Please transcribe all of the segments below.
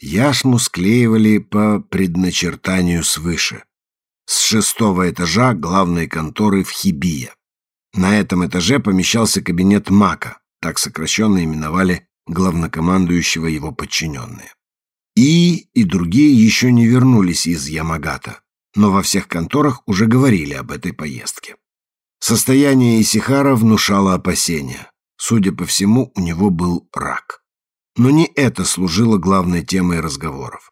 яшму склеивали по предначертанию свыше. С шестого этажа главной конторы в Хибия. На этом этаже помещался кабинет Мака, так сокращенно именовали главнокомандующего его подчиненные. И и другие еще не вернулись из Ямагата, но во всех конторах уже говорили об этой поездке. Состояние Исихара внушало опасения. Судя по всему, у него был рак. Но не это служило главной темой разговоров.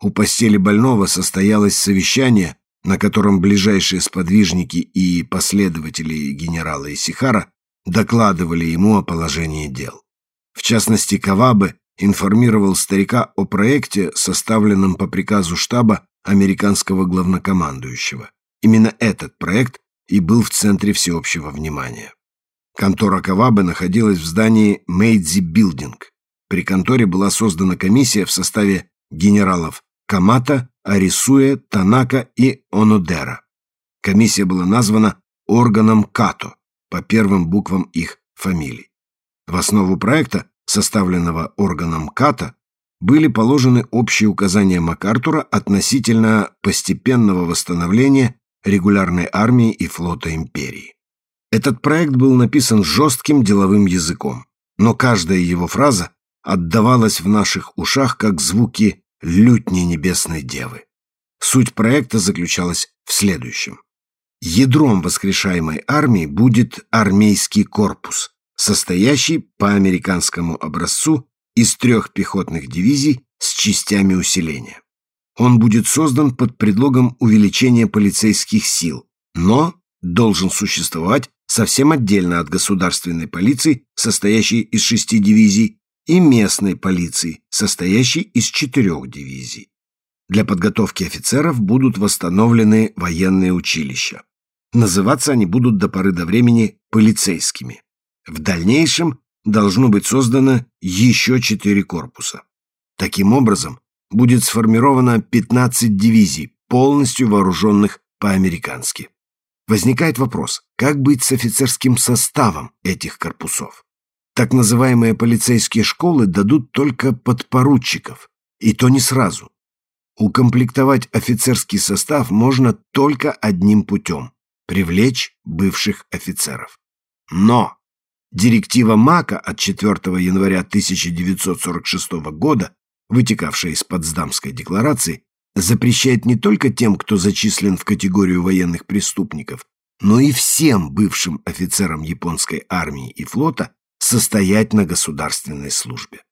У постели больного состоялось совещание, на котором ближайшие сподвижники и последователи генерала Исихара докладывали ему о положении дел. В частности, Кавабе информировал старика о проекте, составленном по приказу штаба американского главнокомандующего. Именно этот проект и был в центре всеобщего внимания. Контора Кавабе находилась в здании Мейдзи Билдинг. При конторе была создана комиссия в составе генералов Камата, Арисуэ, Танака и Онодера. Комиссия была названа органом Като по первым буквам их фамилий. В основу проекта, составленного органом Ката, были положены общие указания МакАртура относительно постепенного восстановления регулярной армии и флота империи. Этот проект был написан жестким деловым языком, но каждая его фраза отдавалась в наших ушах как звуки лютни небесной девы. Суть проекта заключалась в следующем. Ядром воскрешаемой армии будет армейский корпус, состоящий по американскому образцу из трех пехотных дивизий с частями усиления. Он будет создан под предлогом увеличения полицейских сил, но должен существовать совсем отдельно от государственной полиции, состоящей из шести дивизий, и местной полиции, состоящей из четырех дивизий. Для подготовки офицеров будут восстановлены военные училища. Называться они будут до поры до времени полицейскими. В дальнейшем должно быть создано еще четыре корпуса. Таким образом, будет сформировано 15 дивизий, полностью вооруженных по-американски. Возникает вопрос, как быть с офицерским составом этих корпусов? Так называемые полицейские школы дадут только подпоручиков, и то не сразу. Укомплектовать офицерский состав можно только одним путем – привлечь бывших офицеров. Но директива МАКа от 4 января 1946 года вытекавшая из Потсдамской декларации, запрещает не только тем, кто зачислен в категорию военных преступников, но и всем бывшим офицерам японской армии и флота состоять на государственной службе.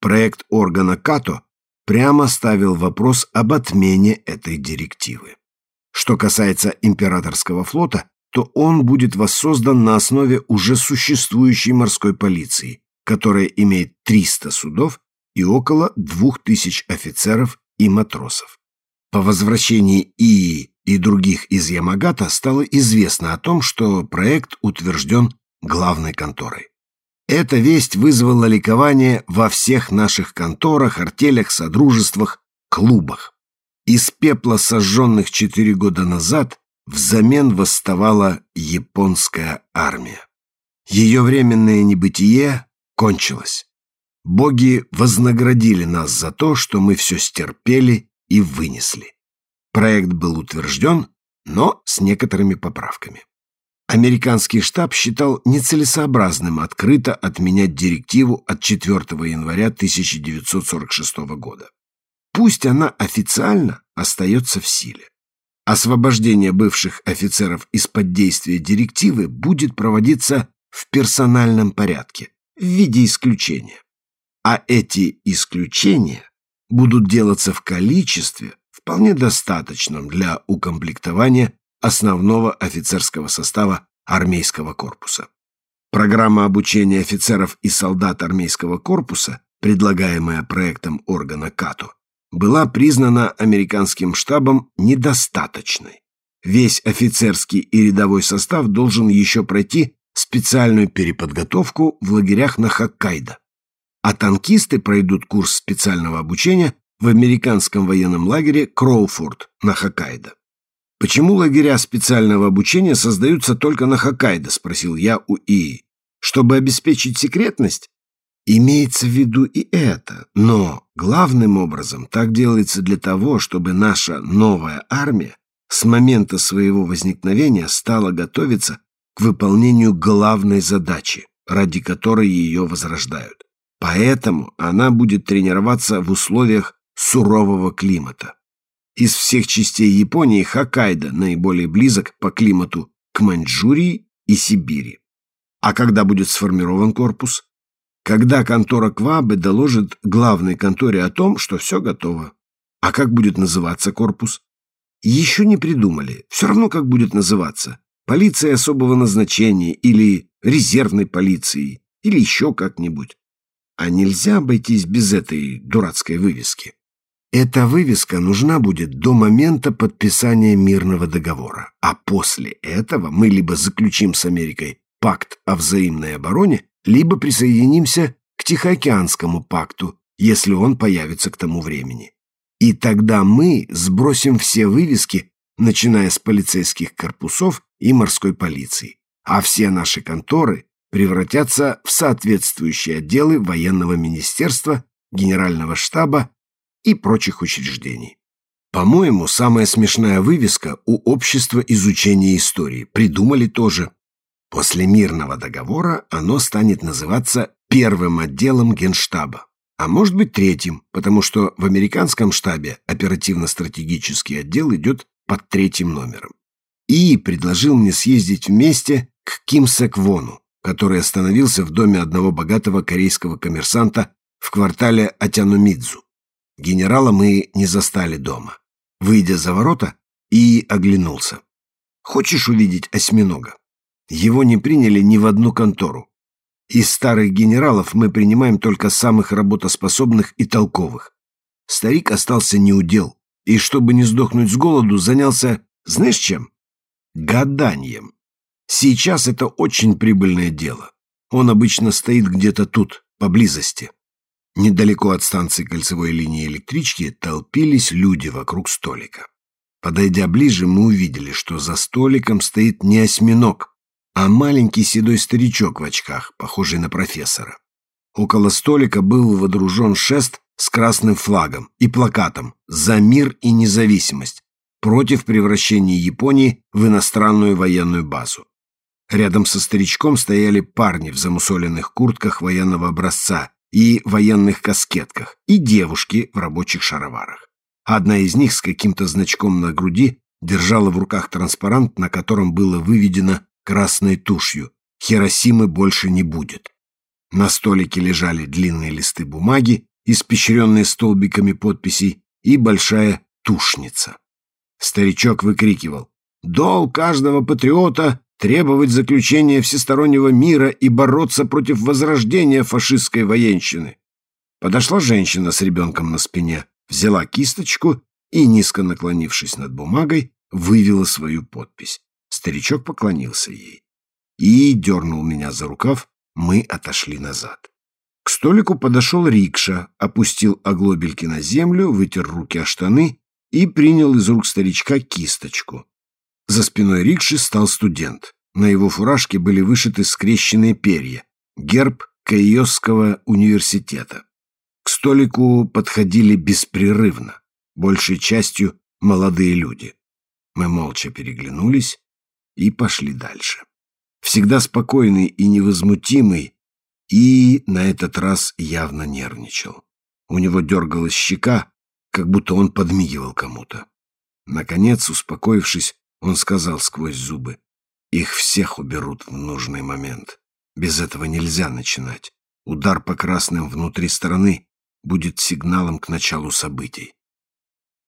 Проект органа КАТО прямо ставил вопрос об отмене этой директивы. Что касается императорского флота, то он будет воссоздан на основе уже существующей морской полиции, которая имеет 300 судов и около двух тысяч офицеров и матросов. По возвращении Ии и других из Ямагата стало известно о том, что проект утвержден главной конторой. Эта весть вызвала ликование во всех наших конторах, артелях, содружествах, клубах. Из пепла, сожженных четыре года назад, взамен восставала японская армия. Ее временное небытие кончилось. Боги вознаградили нас за то, что мы все стерпели и вынесли. Проект был утвержден, но с некоторыми поправками. Американский штаб считал нецелесообразным открыто отменять директиву от 4 января 1946 года. Пусть она официально остается в силе. Освобождение бывших офицеров из-под действия директивы будет проводиться в персональном порядке, в виде исключения. А эти исключения будут делаться в количестве, вполне достаточном для укомплектования основного офицерского состава армейского корпуса. Программа обучения офицеров и солдат армейского корпуса, предлагаемая проектом органа КАТО, была признана американским штабом недостаточной. Весь офицерский и рядовой состав должен еще пройти специальную переподготовку в лагерях на Хоккайдо а танкисты пройдут курс специального обучения в американском военном лагере Кроуфорд на Хоккайдо. «Почему лагеря специального обучения создаются только на Хоккайдо?» – спросил я у Ии. «Чтобы обеспечить секретность?» Имеется в виду и это, но главным образом так делается для того, чтобы наша новая армия с момента своего возникновения стала готовиться к выполнению главной задачи, ради которой ее возрождают. Поэтому она будет тренироваться в условиях сурового климата. Из всех частей Японии Хоккайдо наиболее близок по климату к Маньчжурии и Сибири. А когда будет сформирован корпус? Когда контора Квабы доложит главной конторе о том, что все готово. А как будет называться корпус? Еще не придумали. Все равно, как будет называться. Полиция особого назначения или резервной полицией, или еще как-нибудь. А нельзя обойтись без этой дурацкой вывески. Эта вывеска нужна будет до момента подписания мирного договора, а после этого мы либо заключим с Америкой пакт о взаимной обороне, либо присоединимся к Тихоокеанскому пакту, если он появится к тому времени. И тогда мы сбросим все вывески, начиная с полицейских корпусов и морской полиции, а все наши конторы превратятся в соответствующие отделы военного министерства, генерального штаба и прочих учреждений. По-моему, самая смешная вывеска у общества изучения истории. Придумали тоже. После мирного договора оно станет называться первым отделом генштаба. А может быть третьим, потому что в американском штабе оперативно-стратегический отдел идет под третьим номером. И предложил мне съездить вместе к Ким Сек Вону, который остановился в доме одного богатого корейского коммерсанта в квартале Атянумидзу. Генерала мы не застали дома. Выйдя за ворота, и оглянулся. «Хочешь увидеть осьминога?» Его не приняли ни в одну контору. Из старых генералов мы принимаем только самых работоспособных и толковых. Старик остался неудел, и, чтобы не сдохнуть с голоду, занялся, знаешь чем? Гаданием. Сейчас это очень прибыльное дело. Он обычно стоит где-то тут, поблизости. Недалеко от станции кольцевой линии электрички толпились люди вокруг столика. Подойдя ближе, мы увидели, что за столиком стоит не осьминог, а маленький седой старичок в очках, похожий на профессора. Около столика был водружен шест с красным флагом и плакатом «За мир и независимость» против превращения Японии в иностранную военную базу. Рядом со старичком стояли парни в замусоленных куртках военного образца и военных каскетках, и девушки в рабочих шароварах. Одна из них с каким-то значком на груди держала в руках транспарант, на котором было выведено красной тушью «Хиросимы больше не будет». На столике лежали длинные листы бумаги, испещренные столбиками подписей, и большая тушница. Старичок выкрикивал «Долг каждого патриота требовать заключения всестороннего мира и бороться против возрождения фашистской военщины. Подошла женщина с ребенком на спине, взяла кисточку и, низко наклонившись над бумагой, вывела свою подпись. Старичок поклонился ей и дернул меня за рукав, мы отошли назад. К столику подошел рикша, опустил оглобельки на землю, вытер руки о штаны и принял из рук старичка кисточку. За спиной рикши стал студент. На его фуражке были вышиты скрещенные перья, герб Кайосского университета. К столику подходили беспрерывно, большей частью молодые люди. Мы молча переглянулись и пошли дальше. Всегда спокойный и невозмутимый, и на этот раз явно нервничал. У него дергалась щека, как будто он подмигивал кому-то. Наконец, успокоившись, он сказал сквозь зубы. Их всех уберут в нужный момент. Без этого нельзя начинать. Удар по красным внутри страны будет сигналом к началу событий.